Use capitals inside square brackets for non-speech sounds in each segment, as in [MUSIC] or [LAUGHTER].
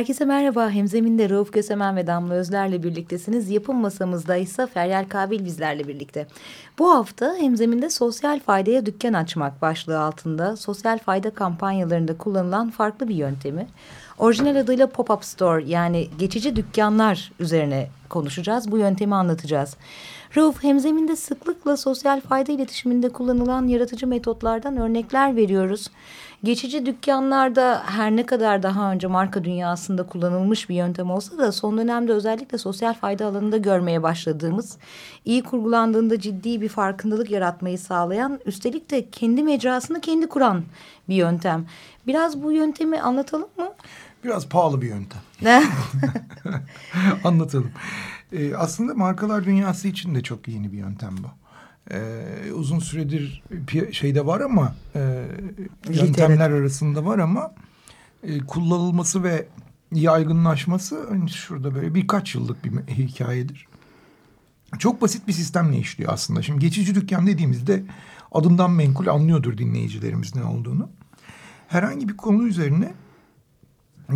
Herkese merhaba. Hemzeminde Rauf Kösemen ve Damla Özler'le birliktesiniz. Yapım masamızda ise Feryal Kabil bizlerle birlikte. Bu hafta Hemzeminde sosyal faydaya dükkan açmak başlığı altında sosyal fayda kampanyalarında kullanılan farklı bir yöntemi. Orijinal adıyla pop-up store yani geçici dükkanlar üzerine konuşacağız. Bu yöntemi anlatacağız. Rauf hemzeminde sıklıkla sosyal fayda iletişiminde kullanılan yaratıcı metotlardan örnekler veriyoruz. Geçici dükkanlarda her ne kadar daha önce marka dünyasında kullanılmış bir yöntem olsa da son dönemde özellikle sosyal fayda alanında görmeye başladığımız, iyi kurgulandığında ciddi bir farkındalık yaratmayı sağlayan, üstelik de kendi mecrasını kendi kuran bir yöntem. Biraz bu yöntemi anlatalım mı? Biraz pahalı bir yöntem. [LAUGHS] Anlatalım. Ee, aslında markalar dünyası için de çok yeni bir yöntem bu. Ee, uzun süredir şeyde var ama e, yöntemler arasında var ama e, kullanılması ve yaygınlaşması hani şurada böyle birkaç yıllık bir hikayedir. Çok basit bir sistemle işliyor aslında. Şimdi geçici dükkan dediğimizde adından menkul anlıyordur dinleyicilerimiz ne olduğunu. Herhangi bir konu üzerine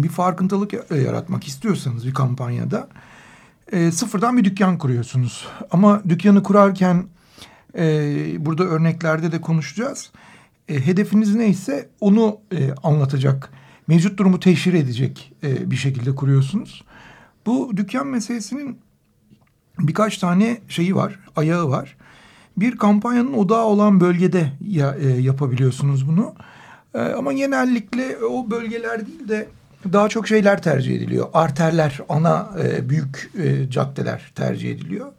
bir farkındalık yaratmak istiyorsanız bir kampanyada e, sıfırdan bir dükkan kuruyorsunuz. Ama dükkanı kurarken e, burada örneklerde de konuşacağız. E, hedefiniz neyse onu e, anlatacak, mevcut durumu teşhir edecek e, bir şekilde kuruyorsunuz. Bu dükkan meselesinin birkaç tane şeyi var, ayağı var. Bir kampanyanın odağı olan bölgede ya, e, yapabiliyorsunuz bunu. E, ama genellikle o bölgeler değil de daha çok şeyler tercih ediliyor. Arterler, ana e, büyük e, caddeler tercih ediliyor.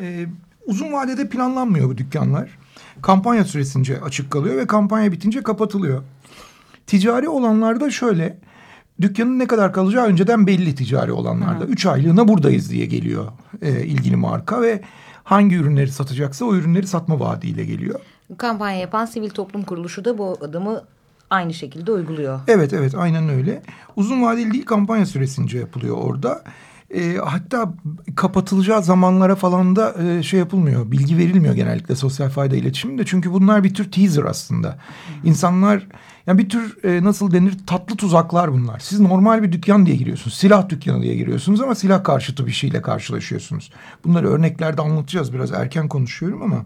E, uzun vadede planlanmıyor bu dükkanlar. Kampanya süresince açık kalıyor ve kampanya bitince kapatılıyor. Ticari olanlarda şöyle... Dükkanın ne kadar kalacağı önceden belli ticari olanlarda. Üç aylığına buradayız diye geliyor e, ilgili marka ve hangi ürünleri satacaksa o ürünleri satma vaadiyle geliyor. Kampanya yapan sivil toplum kuruluşu da bu adımı aynı şekilde uyguluyor. Evet evet aynen öyle. Uzun vadeli değil kampanya süresince yapılıyor orada. E, hatta kapatılacağı zamanlara falan da e, şey yapılmıyor. Bilgi verilmiyor genellikle sosyal fayda iletişiminde. Çünkü bunlar bir tür teaser aslında. İnsanlar yani bir tür e, nasıl denir tatlı tuzaklar bunlar. Siz normal bir dükkan diye giriyorsunuz. Silah dükkanı diye giriyorsunuz ama silah karşıtı bir şeyle karşılaşıyorsunuz. Bunları örneklerde anlatacağız. Biraz erken konuşuyorum ama.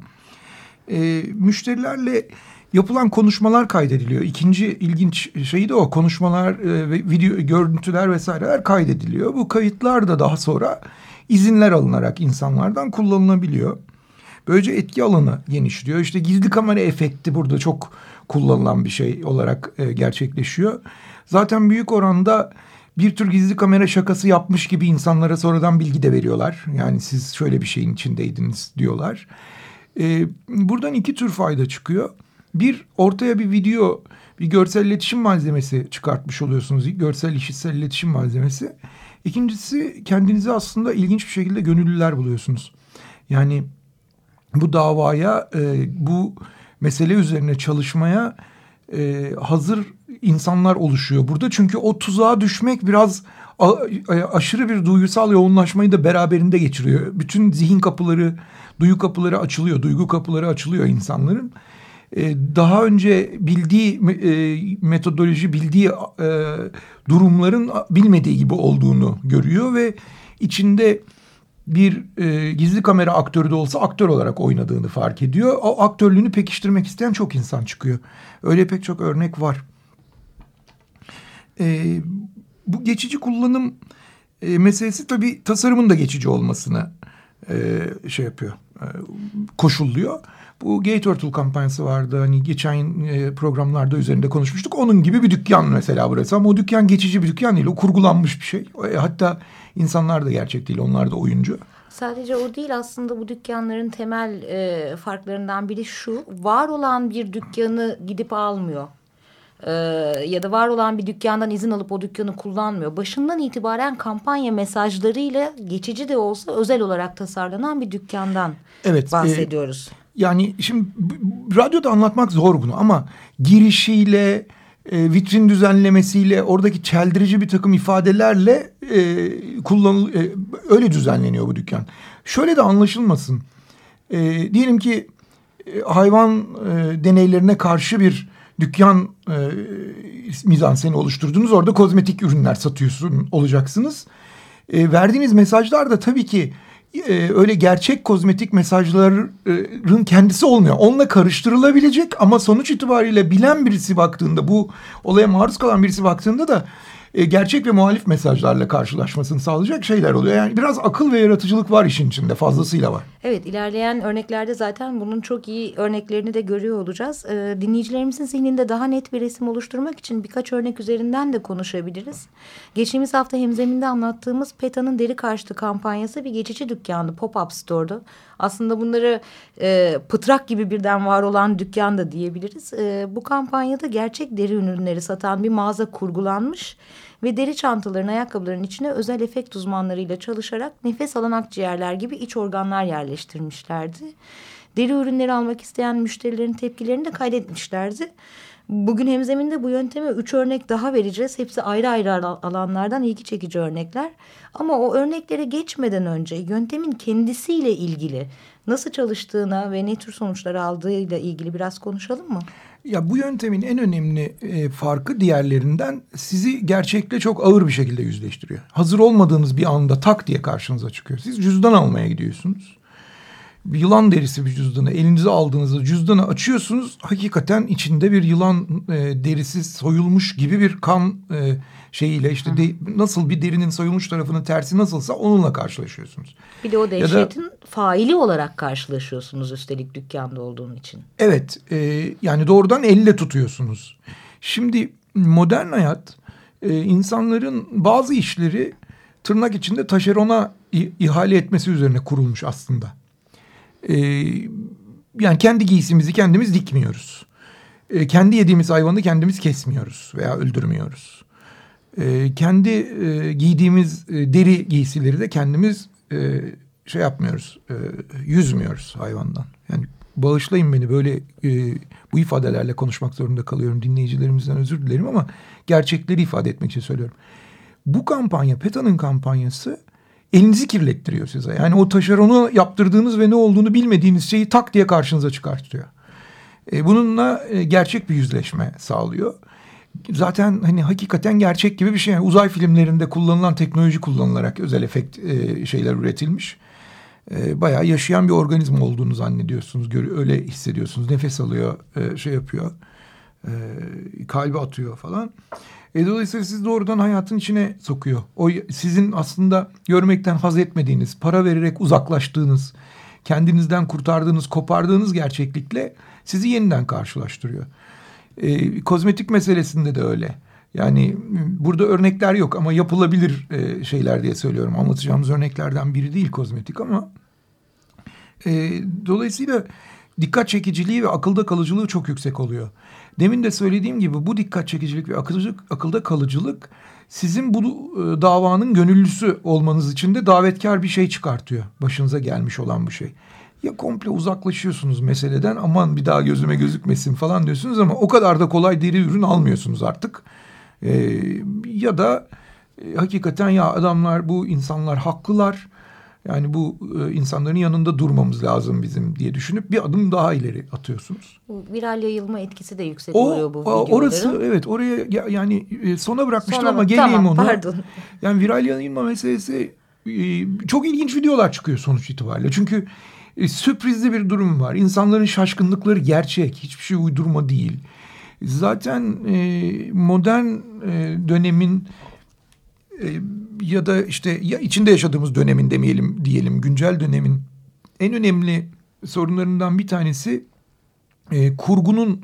E, müşterilerle yapılan konuşmalar kaydediliyor. İkinci ilginç şeyi de o konuşmalar e, ve video görüntüler vesaireler kaydediliyor. Bu kayıtlar da daha sonra izinler alınarak insanlardan kullanılabiliyor. Böylece etki alanı genişliyor. İşte gizli kamera efekti burada çok kullanılan bir şey olarak e, gerçekleşiyor. Zaten büyük oranda bir tür gizli kamera şakası yapmış gibi insanlara sonradan bilgi de veriyorlar. Yani siz şöyle bir şeyin içindeydiniz diyorlar. E, buradan iki tür fayda çıkıyor. Bir ortaya bir video, bir görsel iletişim malzemesi çıkartmış oluyorsunuz. Görsel işitsel iletişim malzemesi. İkincisi kendinizi aslında ilginç bir şekilde gönüllüler buluyorsunuz. Yani bu davaya, e, bu mesele üzerine çalışmaya e, hazır insanlar oluşuyor burada. Çünkü o tuzağa düşmek biraz a, aşırı bir duygusal yoğunlaşmayı da beraberinde geçiriyor. Bütün zihin kapıları, duyu kapıları açılıyor, duygu kapıları açılıyor insanların. E, daha önce bildiği e, metodoloji, bildiği e, durumların bilmediği gibi olduğunu görüyor ve içinde bir e, gizli kamera aktörü de olsa aktör olarak oynadığını fark ediyor. O aktörlüğünü pekiştirmek isteyen çok insan çıkıyor. Öyle pek çok örnek var. E, bu geçici kullanım e, meselesi tabii tasarımın da geçici olmasını e, şey yapıyor, e, koşulluyor. Bu Gay Turtle kampanyası vardı. Hani geçen e, programlarda üzerinde konuşmuştuk. Onun gibi bir dükkan mesela burası. Ama o dükkan geçici bir dükkan değil. O kurgulanmış bir şey. E, hatta insanlar da gerçek değil. Onlar da oyuncu. Sadece o değil aslında bu dükkanların temel e, farklarından biri şu. Var olan bir dükkanı gidip almıyor. Ee, ya da var olan bir dükkandan izin alıp o dükkanı kullanmıyor. Başından itibaren kampanya mesajlarıyla geçici de olsa özel olarak tasarlanan bir dükkandan evet, e, bahsediyoruz. E, yani şimdi radyoda anlatmak zor bunu ama girişiyle e, vitrin düzenlemesiyle oradaki çeldirici bir takım ifadelerle e, kullanıl e, öyle düzenleniyor bu dükkan. Şöyle de anlaşılmasın. E, diyelim ki e, hayvan e, deneylerine karşı bir dükkan e, mizanseni oluşturdunuz. Orada kozmetik ürünler satıyorsun olacaksınız. E, verdiğiniz mesajlar da tabii ki e, öyle gerçek kozmetik mesajların kendisi olmuyor. Onunla karıştırılabilecek ama sonuç itibariyle bilen birisi baktığında bu olaya maruz kalan birisi baktığında da e, gerçek ve muhalif mesajlarla karşılaşmasını sağlayacak şeyler oluyor. Yani biraz akıl ve yaratıcılık var işin içinde fazlasıyla var. Evet ilerleyen örneklerde zaten bunun çok iyi örneklerini de görüyor olacağız. Ee, dinleyicilerimizin zihninde daha net bir resim oluşturmak için birkaç örnek üzerinden de konuşabiliriz. Geçtiğimiz hafta hemzeminde anlattığımız PETA'nın deri karşıtı kampanyası bir geçici dükkandı pop-up store'du. Aslında bunları e, pıtrak gibi birden var olan dükkan da diyebiliriz. E, bu kampanyada gerçek deri ürünleri satan bir mağaza kurgulanmış ve deri çantaların ayakkabıların içine özel efekt uzmanlarıyla çalışarak nefes alan akciğerler gibi iç organlar yerleştirmişlerdi. Deri ürünleri almak isteyen müşterilerin tepkilerini de kaydetmişlerdi. Bugün hemzeminde bu yönteme üç örnek daha vereceğiz. Hepsi ayrı ayrı alanlardan ilgi çekici örnekler. Ama o örneklere geçmeden önce yöntemin kendisiyle ilgili nasıl çalıştığına ve ne tür sonuçlar aldığıyla ilgili biraz konuşalım mı? Ya bu yöntemin en önemli e, farkı diğerlerinden sizi gerçekle çok ağır bir şekilde yüzleştiriyor. Hazır olmadığınız bir anda tak diye karşınıza çıkıyor. Siz cüzdan almaya gidiyorsunuz. Yılan derisi bir cüzdanı elinize aldığınızda cüzdanı açıyorsunuz. Hakikaten içinde bir yılan e, derisi soyulmuş gibi bir kan e, şeyiyle işte de, nasıl bir derinin soyulmuş tarafının tersi nasılsa onunla karşılaşıyorsunuz. Bir de o dehşetin da, faili olarak karşılaşıyorsunuz üstelik dükkanda olduğun için. Evet e, yani doğrudan elle tutuyorsunuz. Şimdi modern hayat e, insanların bazı işleri tırnak içinde taşerona ihale etmesi üzerine kurulmuş aslında. E, yani kendi giysimizi kendimiz dikmiyoruz. E, kendi yediğimiz hayvanı kendimiz kesmiyoruz veya öldürmüyoruz. E, kendi e, giydiğimiz e, deri giysileri de kendimiz e, şey yapmıyoruz, e, yüzmüyoruz hayvandan. Yani bağışlayın beni böyle e, bu ifadelerle konuşmak zorunda kalıyorum. Dinleyicilerimizden özür dilerim ama gerçekleri ifade etmek için söylüyorum. Bu kampanya, PETA'nın kampanyası elinizi kirlettiriyor size. Yani o taşeronu yaptırdığınız ve ne olduğunu bilmediğiniz şeyi tak diye karşınıza çıkartıyor. E, bununla e, gerçek bir yüzleşme sağlıyor zaten hani hakikaten gerçek gibi bir şey. Yani uzay filmlerinde kullanılan teknoloji kullanılarak özel efekt e, şeyler üretilmiş. E, bayağı yaşayan bir organizma olduğunu zannediyorsunuz. Öyle hissediyorsunuz. Nefes alıyor, e, şey yapıyor. E, kalbi atıyor falan. E, dolayısıyla siz doğrudan hayatın içine sokuyor. O sizin aslında görmekten haz etmediğiniz, para vererek uzaklaştığınız, kendinizden kurtardığınız, kopardığınız gerçeklikle sizi yeniden karşılaştırıyor. E, kozmetik meselesinde de öyle. Yani burada örnekler yok ama yapılabilir e, şeyler diye söylüyorum. Anlatacağımız örneklerden biri değil kozmetik ama e, dolayısıyla dikkat çekiciliği ve akılda kalıcılığı çok yüksek oluyor. Demin de söylediğim gibi bu dikkat çekicilik ve akılcılık, akılda kalıcılık sizin bu e, davanın gönüllüsü olmanız için de davetkar bir şey çıkartıyor. Başınıza gelmiş olan bu şey ya komple uzaklaşıyorsunuz meseleden aman bir daha gözüme gözükmesin falan diyorsunuz ama o kadar da kolay deri ürün almıyorsunuz artık. Ee, ya da e, hakikaten ya adamlar bu insanlar haklılar. Yani bu e, insanların yanında durmamız lazım bizim diye düşünüp bir adım daha ileri atıyorsunuz. Viral yayılma etkisi de yüksek o, oluyor bu videoların. Orası evet oraya yani e, sona bırakmıştım sona ama geleyim tamam, ona. Pardon. Yani viral yayılma meselesi e, çok ilginç videolar çıkıyor sonuç itibariyle. Çünkü e, sürprizli bir durum var. İnsanların şaşkınlıkları gerçek. Hiçbir şey uydurma değil. Zaten e, modern e, dönemin e, ya da işte ya içinde yaşadığımız dönemin demeyelim diyelim güncel dönemin en önemli sorunlarından bir tanesi e, kurgunun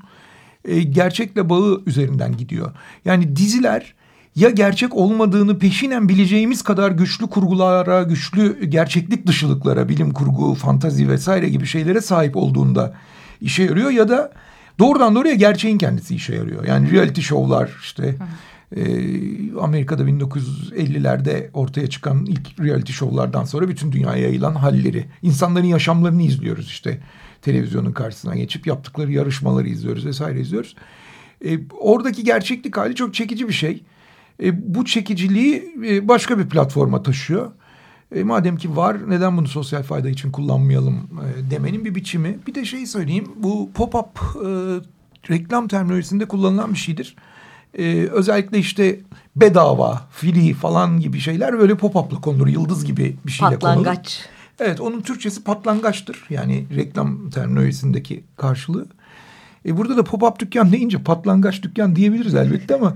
e, gerçekle bağı üzerinden gidiyor. Yani diziler ya gerçek olmadığını peşinen bileceğimiz kadar güçlü kurgulara, güçlü gerçeklik dışılıklara, bilim kurgu, fantazi vesaire gibi şeylere sahip olduğunda işe yarıyor ya da doğrudan doğruya gerçeğin kendisi işe yarıyor. Yani reality show'lar işte e, Amerika'da 1950'lerde ortaya çıkan ilk reality show'lardan sonra bütün dünyaya yayılan halleri, insanların yaşamlarını izliyoruz işte televizyonun karşısına geçip yaptıkları yarışmaları izliyoruz vesaire izliyoruz. E, oradaki gerçeklik hali çok çekici bir şey. E, bu çekiciliği e, başka bir platforma taşıyor. E, madem ki var neden bunu sosyal fayda için kullanmayalım e, demenin bir biçimi. Bir de şeyi söyleyeyim bu pop-up e, reklam terminolojisinde kullanılan bir şeydir. E, özellikle işte bedava, free falan gibi şeyler böyle pop-up'la konulur. Yıldız gibi bir şeyle Patlangaç. konulur. Evet onun Türkçesi patlangaçtır. Yani reklam terminolojisindeki karşılığı. E burada da pop-up dükkan deyince patlangaç dükkan diyebiliriz elbette ama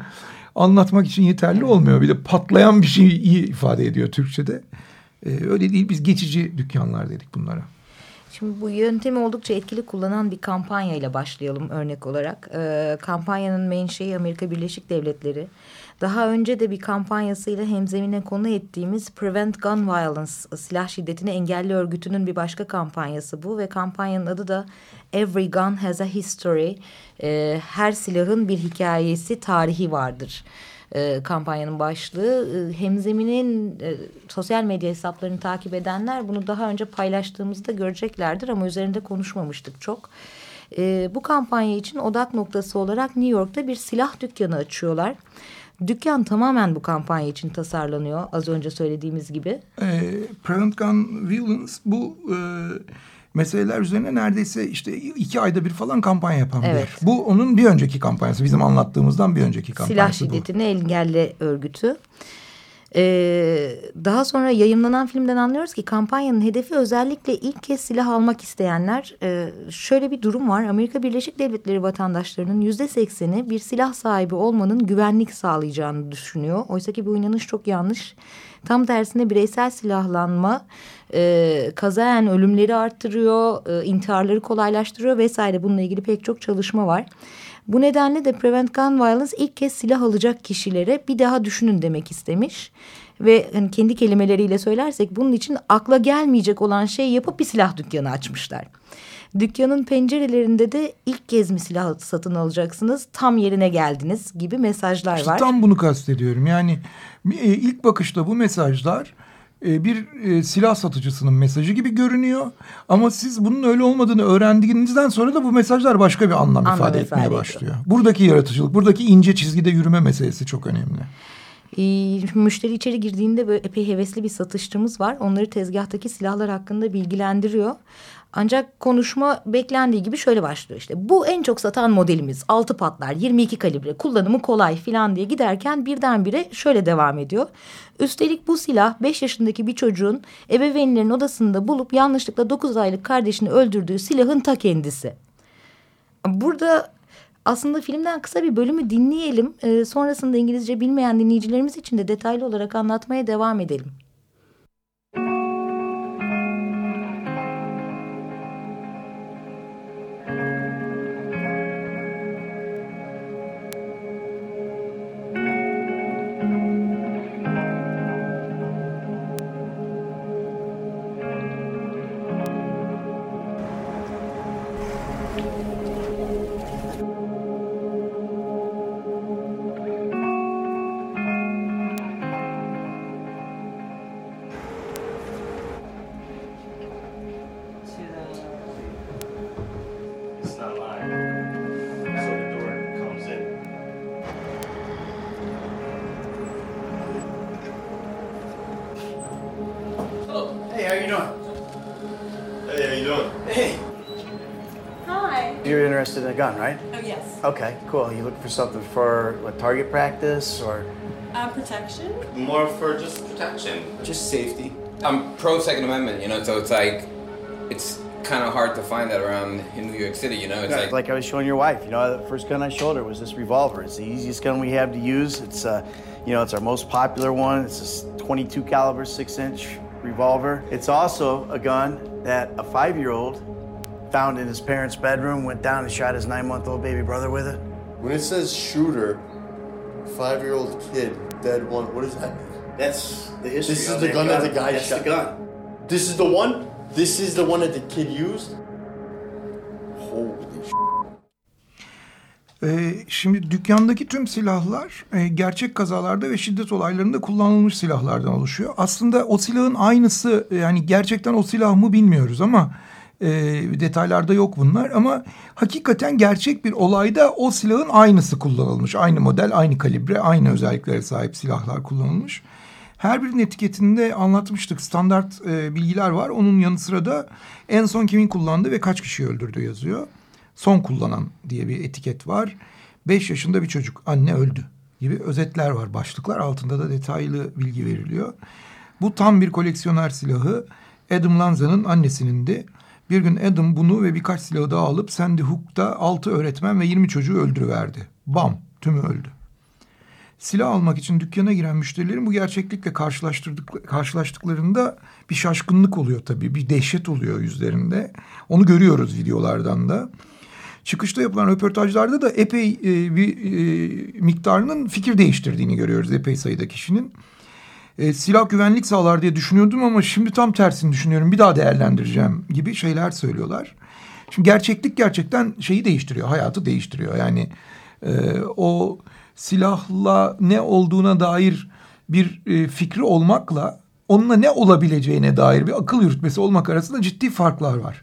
anlatmak için yeterli olmuyor. Bir de patlayan bir şeyi iyi ifade ediyor Türkçe'de. E, öyle değil biz geçici dükkanlar dedik bunlara. Şimdi bu yöntemi oldukça etkili kullanan bir kampanya ile başlayalım örnek olarak. Ee, kampanyanın menşei Amerika Birleşik Devletleri. Daha önce de bir kampanyasıyla hemzemine konu ettiğimiz Prevent Gun Violence, silah şiddetini engelli örgütünün bir başka kampanyası bu. Ve kampanyanın adı da Every Gun Has a History. Ee, her silahın bir hikayesi, tarihi vardır e, kampanyanın başlığı. E, Hemzeminin e, sosyal medya hesaplarını takip edenler bunu daha önce paylaştığımızda göreceklerdir ama üzerinde konuşmamıştık çok. Bu kampanya için odak noktası olarak New York'ta bir silah dükkanı açıyorlar. Dükkan tamamen bu kampanya için tasarlanıyor az önce söylediğimiz gibi. E, Prevent Gun Violence bu... E, meseleler üzerine neredeyse işte iki ayda bir falan kampanya yapan evet. bir. Bu onun bir önceki kampanyası. Bizim anlattığımızdan bir önceki kampanyası Silah şiddetini engelli örgütü. Ee, daha sonra yayınlanan filmden anlıyoruz ki kampanyanın hedefi özellikle ilk kez silah almak isteyenler. Ee, şöyle bir durum var. Amerika Birleşik Devletleri vatandaşlarının yüzde sekseni bir silah sahibi olmanın güvenlik sağlayacağını düşünüyor. Oysa ki bu inanış çok yanlış. Tam tersine bireysel silahlanma e, kazayan ölümleri arttırıyor, e, intiharları kolaylaştırıyor vesaire. Bununla ilgili pek çok çalışma var. Bu nedenle de Prevent Gun Violence ilk kez silah alacak kişilere bir daha düşünün demek istemiş. Ve hani kendi kelimeleriyle söylersek bunun için akla gelmeyecek olan şey yapıp bir silah dükkanı açmışlar. Dükkanın pencerelerinde de ilk kez mi silah satın alacaksınız tam yerine geldiniz gibi mesajlar işte var. Tam bunu kastediyorum yani e, ilk bakışta bu mesajlar e, bir e, silah satıcısının mesajı gibi görünüyor. Ama siz bunun öyle olmadığını öğrendiğinizden sonra da bu mesajlar başka bir anlam, anlam ifade, ifade etmeye ediyor. başlıyor. Buradaki yaratıcılık, buradaki ince çizgide yürüme meselesi çok önemli. E, müşteri içeri girdiğinde böyle epey hevesli bir satışçımız var. Onları tezgahtaki silahlar hakkında bilgilendiriyor. Ancak konuşma beklendiği gibi şöyle başlıyor işte. Bu en çok satan modelimiz. Altı patlar, 22 kalibre, kullanımı kolay filan diye giderken birdenbire şöyle devam ediyor. Üstelik bu silah 5 yaşındaki bir çocuğun ebeveynlerin odasında bulup yanlışlıkla 9 aylık kardeşini öldürdüğü silahın ta kendisi. Burada aslında filmden kısa bir bölümü dinleyelim. Ee, sonrasında İngilizce bilmeyen dinleyicilerimiz için de detaylı olarak anlatmaya devam edelim. Gun, right? Oh, yes. Okay, cool. You looking for something for what, target practice or? Uh, protection? More for just protection. Just safety. I'm pro Second Amendment, you know, so it's like, it's kind of hard to find that around in New York City, you know? It's yeah, like, like I was showing your wife, you know, the first gun I showed her was this revolver. It's the easiest gun we have to use. It's, uh, you know, it's our most popular one. It's a 22 caliber, six inch revolver. It's also a gun that a five year old found in his parents' bedroom, went down and shot his nine month old baby brother with it. When it says shooter, five-year-old kid dead one. What does that mean? That's the history. This is the that gun that the guy That's shot. the gun. This is the one. This is the one that the kid used. Holy sh! Ee, şimdi dükkandaki tüm silahlar e, gerçek kazalarda ve şiddet olaylarında kullanılmış silahlardan oluşuyor. Aslında o silahın aynısı yani gerçekten o silah mı bilmiyoruz ama e, detaylarda yok bunlar. Ama hakikaten gerçek bir olayda o silahın aynısı kullanılmış. Aynı model, aynı kalibre, aynı özelliklere sahip silahlar kullanılmış. Her birinin etiketinde anlatmıştık standart e, bilgiler var. Onun yanı sıra da en son kimin kullandığı ve kaç kişi öldürdüğü yazıyor. Son kullanan diye bir etiket var. Beş yaşında bir çocuk anne öldü gibi özetler var başlıklar altında da detaylı bilgi veriliyor. Bu tam bir koleksiyoner silahı Adam Lanza'nın annesinin de bir gün Adam bunu ve birkaç silahı daha alıp Sandy Hook'ta altı öğretmen ve 20 çocuğu öldürüverdi. Bam tümü öldü. Silah almak için dükkana giren müşterilerin bu gerçeklikle karşılaştırdık, karşılaştıklarında bir şaşkınlık oluyor tabii. Bir dehşet oluyor yüzlerinde. Onu görüyoruz videolardan da. Çıkışta yapılan röportajlarda da epey e, bir e, miktarının fikir değiştirdiğini görüyoruz epey sayıda kişinin. E, silah güvenlik sağlar diye düşünüyordum ama şimdi tam tersini düşünüyorum. Bir daha değerlendireceğim gibi şeyler söylüyorlar. Şimdi gerçeklik gerçekten şeyi değiştiriyor, hayatı değiştiriyor. Yani e, o silahla ne olduğuna dair bir e, fikri olmakla onunla ne olabileceğine dair bir akıl yürütmesi olmak arasında ciddi farklar var.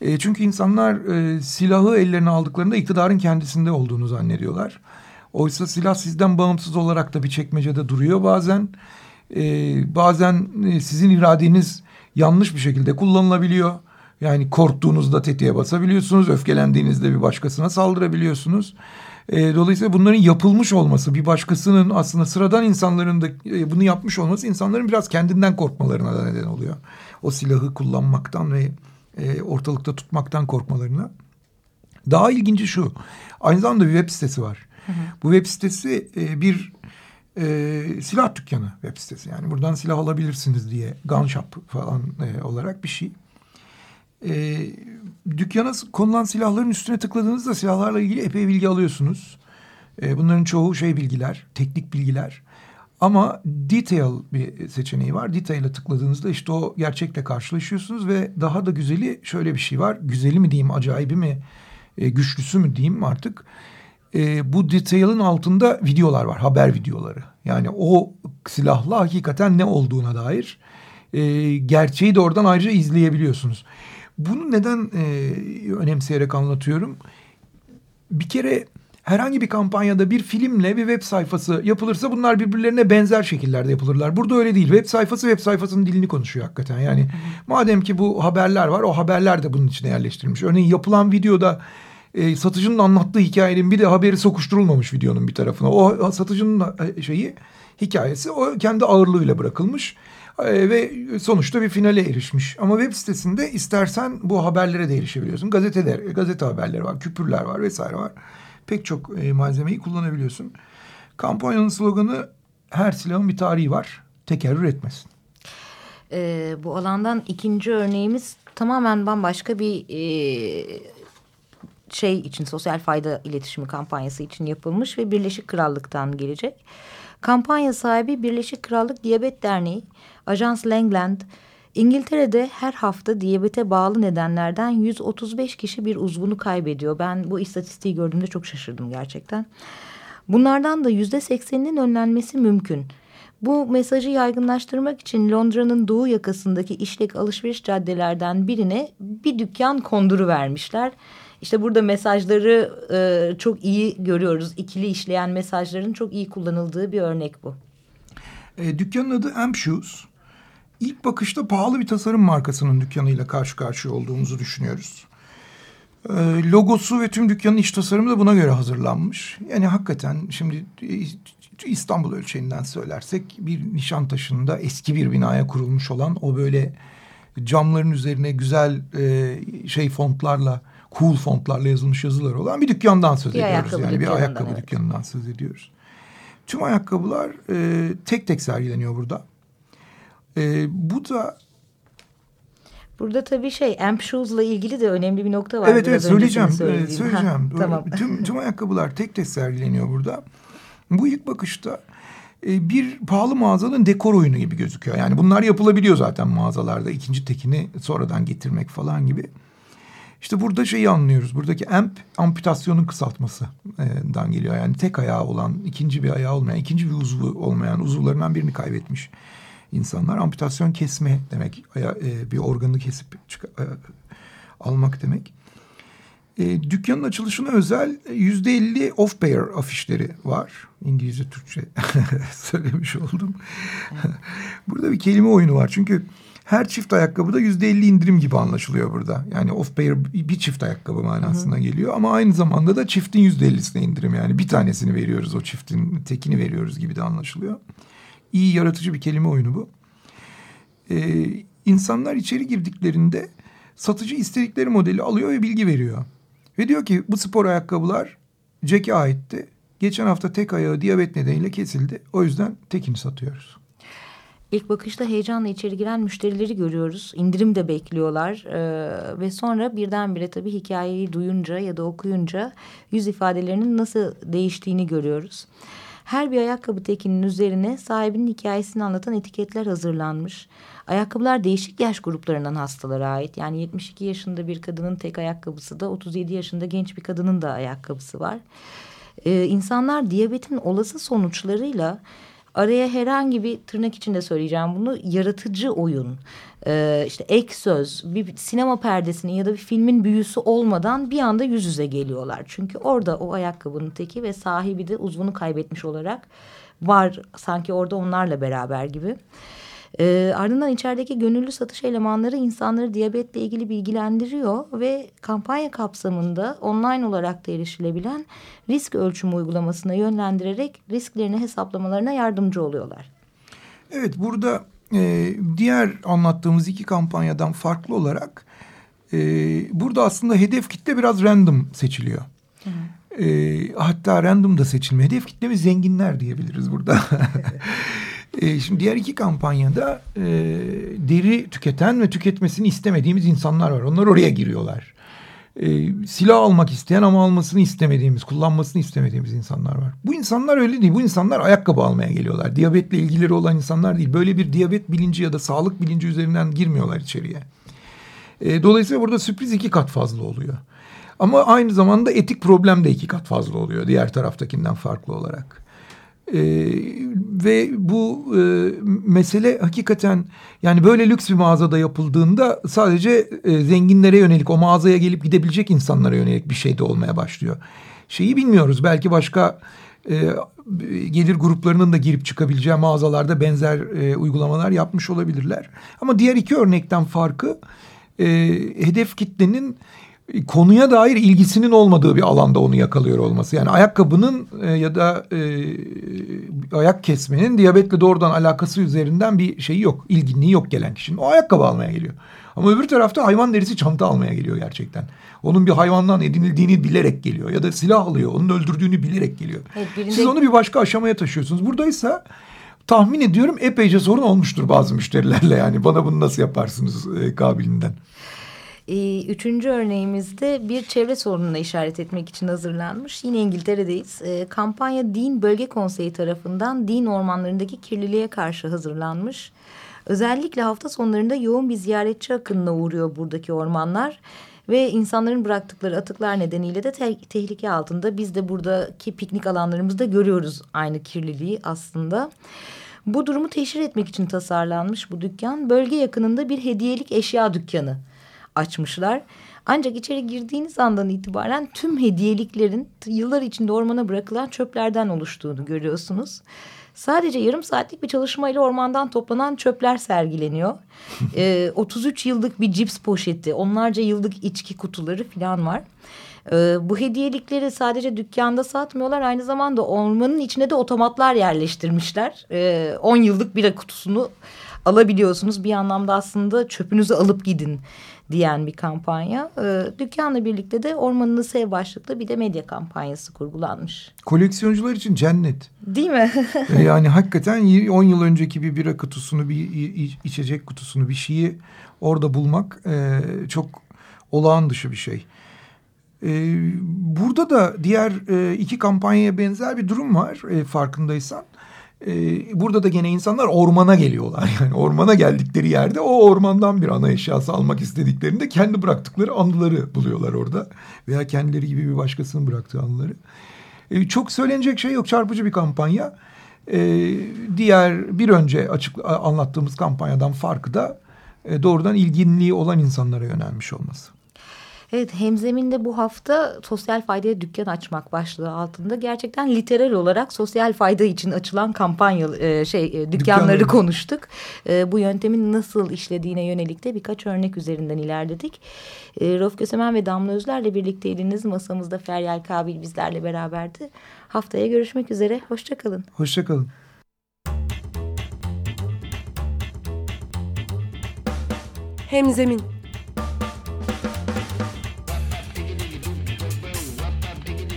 E, çünkü insanlar e, silahı ellerine aldıklarında iktidarın kendisinde olduğunu zannediyorlar. Oysa silah sizden bağımsız olarak da bir çekmecede duruyor bazen. E, bazen sizin iradeniz yanlış bir şekilde kullanılabiliyor. Yani korktuğunuzda tetiğe basabiliyorsunuz, öfkelendiğinizde bir başkasına saldırabiliyorsunuz. E, dolayısıyla bunların yapılmış olması, bir başkasının aslında sıradan insanların da e, bunu yapmış olması insanların biraz kendinden korkmalarına da neden oluyor. O silahı kullanmaktan ve e, ortalıkta tutmaktan korkmalarına. Daha ilginci şu, aynı zamanda bir web sitesi var. Hı hı. Bu web sitesi e, bir e, silah dükkanı web sitesi. Yani buradan silah alabilirsiniz diye gun shop falan e, olarak bir şey. E, dükkana konulan silahların üstüne tıkladığınızda silahlarla ilgili epey bilgi alıyorsunuz. E, bunların çoğu şey bilgiler, teknik bilgiler. Ama detail bir seçeneği var. Detail'e tıkladığınızda işte o gerçekle karşılaşıyorsunuz ve daha da güzeli şöyle bir şey var. Güzeli mi diyeyim, acayibi mi, e, güçlüsü mü diyeyim artık. E, bu detail'ın altında videolar var, haber videoları. Yani o silahla hakikaten ne olduğuna dair e, gerçeği de oradan ayrıca izleyebiliyorsunuz. Bunu neden e, önemseyerek anlatıyorum? Bir kere herhangi bir kampanyada bir filmle bir web sayfası yapılırsa bunlar birbirlerine benzer şekillerde yapılırlar. Burada öyle değil. Web sayfası web sayfasının dilini konuşuyor hakikaten. Yani madem ki bu haberler var o haberler de bunun içine yerleştirilmiş. Örneğin yapılan videoda e, satıcının anlattığı hikayenin bir de haberi sokuşturulmamış videonun bir tarafına. O satıcının şeyi hikayesi o kendi ağırlığıyla bırakılmış e, ve sonuçta bir finale erişmiş. Ama web sitesinde istersen bu haberlere de erişebiliyorsun. Gazeteler, gazete haberleri var, küpürler var vesaire var. Pek çok e, malzemeyi kullanabiliyorsun. Kampanyanın sloganı her silahın bir tarihi var. Tekerrür etmesin. E, bu alandan ikinci örneğimiz tamamen bambaşka bir e, şey için sosyal fayda iletişimi kampanyası için yapılmış ve Birleşik Krallık'tan gelecek. Kampanya sahibi Birleşik Krallık Diyabet Derneği, Ajans Langland, İngiltere'de her hafta diyabete bağlı nedenlerden 135 kişi bir uzvunu kaybediyor. Ben bu istatistiği gördüğümde çok şaşırdım gerçekten. Bunlardan da yüzde sekseninin önlenmesi mümkün. Bu mesajı yaygınlaştırmak için Londra'nın doğu yakasındaki işlek alışveriş caddelerden birine bir dükkan konduru vermişler. İşte burada mesajları e, çok iyi görüyoruz. İkili işleyen mesajların çok iyi kullanıldığı bir örnek bu. E, dükkanın adı Amp Shoes. İlk bakışta pahalı bir tasarım markasının dükkanıyla karşı karşıya olduğumuzu düşünüyoruz. E, logosu ve tüm dükkanın iç tasarımı da buna göre hazırlanmış. Yani hakikaten şimdi İstanbul ölçeğinden söylersek bir Nişantaşı'nda eski bir binaya kurulmuş olan o böyle camların üzerine güzel e, şey fontlarla cool fontlarla yazılmış yazılar olan bir dükkandan söz bir ediyoruz. Yani bir ayakkabı evet. dükkanından söz ediyoruz. Tüm ayakkabılar e, tek tek sergileniyor burada. E, bu da Burada tabii şey Amp Shoes'la ilgili de önemli bir nokta var. Evet evet söyleyeceğim. söyleyeceğim. söyleyeceğim. Ha, tamam. Tüm, tüm ayakkabılar tek tek sergileniyor burada. Bu ilk bakışta e, bir pahalı mağazanın dekor oyunu gibi gözüküyor. Yani bunlar yapılabiliyor zaten mağazalarda. ikinci tekini sonradan getirmek falan gibi. İşte burada şeyi anlıyoruz. Buradaki amp amputasyonun kısaltmasından geliyor. Yani tek ayağı olan, ikinci bir ayağı olmayan, ikinci bir uzvu olmayan uzuvlarından birini kaybetmiş insanlar. Amputasyon kesme demek. E, bir organı kesip almak demek. E, dükkanın açılışına özel yüzde elli off-pair afişleri var. İngilizce, Türkçe [LAUGHS] söylemiş oldum. burada bir kelime oyunu var. Çünkü her çift ayakkabıda yüzde elli indirim gibi anlaşılıyor burada. Yani off-pair bir çift ayakkabı manasına geliyor. Ama aynı zamanda da çiftin yüzde ellisine indirim. Yani bir tanesini veriyoruz o çiftin tekini veriyoruz gibi de anlaşılıyor. İyi yaratıcı bir kelime oyunu bu. Ee, insanlar içeri girdiklerinde satıcı istedikleri modeli alıyor ve bilgi veriyor. Ve diyor ki bu spor ayakkabılar Jack'e aitti. Geçen hafta tek ayağı diyabet nedeniyle kesildi. O yüzden tekini satıyoruz. İlk bakışta heyecanla içeri giren müşterileri görüyoruz. İndirim de bekliyorlar. Ee, ve sonra birdenbire tabii hikayeyi duyunca ya da okuyunca yüz ifadelerinin nasıl değiştiğini görüyoruz. Her bir ayakkabı tekinin üzerine sahibinin hikayesini anlatan etiketler hazırlanmış. Ayakkabılar değişik yaş gruplarından hastalara ait. Yani 72 yaşında bir kadının tek ayakkabısı da 37 yaşında genç bir kadının da ayakkabısı var. Ee, insanlar diyabetin olası sonuçlarıyla araya herhangi bir tırnak içinde söyleyeceğim bunu yaratıcı oyun e, işte ek söz bir sinema perdesinin ya da bir filmin büyüsü olmadan bir anda yüz yüze geliyorlar. Çünkü orada o ayakkabının teki ve sahibi de uzvunu kaybetmiş olarak var sanki orada onlarla beraber gibi. E, ardından içerideki gönüllü satış elemanları insanları diyabetle ilgili bilgilendiriyor ve kampanya kapsamında online olarak da erişilebilen risk ölçümü uygulamasına yönlendirerek risklerini hesaplamalarına yardımcı oluyorlar. Evet burada e, diğer anlattığımız iki kampanyadan farklı olarak e, burada aslında hedef kitle biraz random seçiliyor. Hı. E, hatta random da seçilmiyor. Hedef kitlemiz zenginler diyebiliriz burada. [LAUGHS] E, şimdi diğer iki kampanyada e, deri tüketen ve tüketmesini istemediğimiz insanlar var. Onlar oraya giriyorlar. E, silah almak isteyen ama almasını istemediğimiz, kullanmasını istemediğimiz insanlar var. Bu insanlar öyle değil. Bu insanlar ayakkabı almaya geliyorlar. Diyabetle ilgileri olan insanlar değil. Böyle bir diyabet bilinci ya da sağlık bilinci üzerinden girmiyorlar içeriye. E, dolayısıyla burada sürpriz iki kat fazla oluyor. Ama aynı zamanda etik problem de iki kat fazla oluyor diğer taraftakinden farklı olarak. Ee, ve bu e, mesele hakikaten yani böyle lüks bir mağazada yapıldığında sadece e, zenginlere yönelik o mağazaya gelip gidebilecek insanlara yönelik bir şey de olmaya başlıyor. Şeyi bilmiyoruz belki başka e, gelir gruplarının da girip çıkabileceği mağazalarda benzer e, uygulamalar yapmış olabilirler. Ama diğer iki örnekten farkı e, hedef kitlenin konuya dair ilgisinin olmadığı bir alanda onu yakalıyor olması. Yani ayakkabının e, ya da e, ayak kesmenin diyabetle doğrudan alakası üzerinden bir şeyi yok. İlginliği yok gelen kişinin. O ayakkabı almaya geliyor. Ama öbür tarafta hayvan derisi çanta almaya geliyor gerçekten. Onun bir hayvandan edinildiğini bilerek geliyor. Ya da silah alıyor. Onun öldürdüğünü bilerek geliyor. Evet, birinde... Siz onu bir başka aşamaya taşıyorsunuz. Buradaysa tahmin ediyorum epeyce sorun olmuştur bazı müşterilerle. Yani bana bunu nasıl yaparsınız e, kabilinden. Ee, üçüncü örneğimizde bir çevre sorununa işaret etmek için hazırlanmış. Yine İngiltere'deyiz. Ee, kampanya Dean Bölge Konseyi tarafından Dean ormanlarındaki kirliliğe karşı hazırlanmış. Özellikle hafta sonlarında yoğun bir ziyaretçi akınına uğruyor buradaki ormanlar. Ve insanların bıraktıkları atıklar nedeniyle de te tehlike altında. Biz de buradaki piknik alanlarımızda görüyoruz aynı kirliliği aslında. Bu durumu teşhir etmek için tasarlanmış bu dükkan. Bölge yakınında bir hediyelik eşya dükkanı açmışlar. Ancak içeri girdiğiniz andan itibaren tüm hediyeliklerin yıllar içinde ormana bırakılan çöplerden oluştuğunu görüyorsunuz. Sadece yarım saatlik bir çalışmayla ormandan toplanan çöpler sergileniyor. [LAUGHS] ee, 33 yıllık bir cips poşeti, onlarca yıllık içki kutuları falan var. Ee, bu hediyelikleri sadece dükkanda satmıyorlar. Aynı zamanda ormanın içine de otomatlar yerleştirmişler. Ee, 10 yıllık bira kutusunu alabiliyorsunuz. Bir anlamda aslında çöpünüzü alıp gidin diyen bir kampanya. E, dükkanla birlikte de Ormanını Sev başlıklı bir de medya kampanyası kurgulanmış. Koleksiyoncular için cennet. Değil mi? E, yani hakikaten 10 yıl önceki bir bira kutusunu, bir içecek kutusunu, bir şeyi orada bulmak e, çok olağan dışı bir şey. E, burada da diğer e, iki kampanyaya benzer bir durum var e, farkındaysan. E, burada da gene insanlar ormana geliyorlar. [LAUGHS] Yani ormana geldikleri yerde o ormandan bir ana eşyası almak istediklerinde kendi bıraktıkları anıları buluyorlar orada. Veya kendileri gibi bir başkasının bıraktığı anıları. E, çok söylenecek şey yok çarpıcı bir kampanya. E, diğer bir önce açık anlattığımız kampanyadan farkı da e, doğrudan ilginliği olan insanlara yönelmiş olması. Evet Hemzemin'de bu hafta sosyal faydaya dükkan açmak başlığı altında gerçekten literal olarak sosyal fayda için açılan kampanya e, şey e, dükkanları, dükkanları konuştuk. E, bu yöntemin nasıl işlediğine yönelik de birkaç örnek üzerinden ilerledik. E, Rauf Kösemen ve Damla Özler'le birlikteydiniz. Masamızda Feryal Kabil bizlerle beraberdi. Haftaya görüşmek üzere. Hoşçakalın. Hoşçakalın. Hemzemin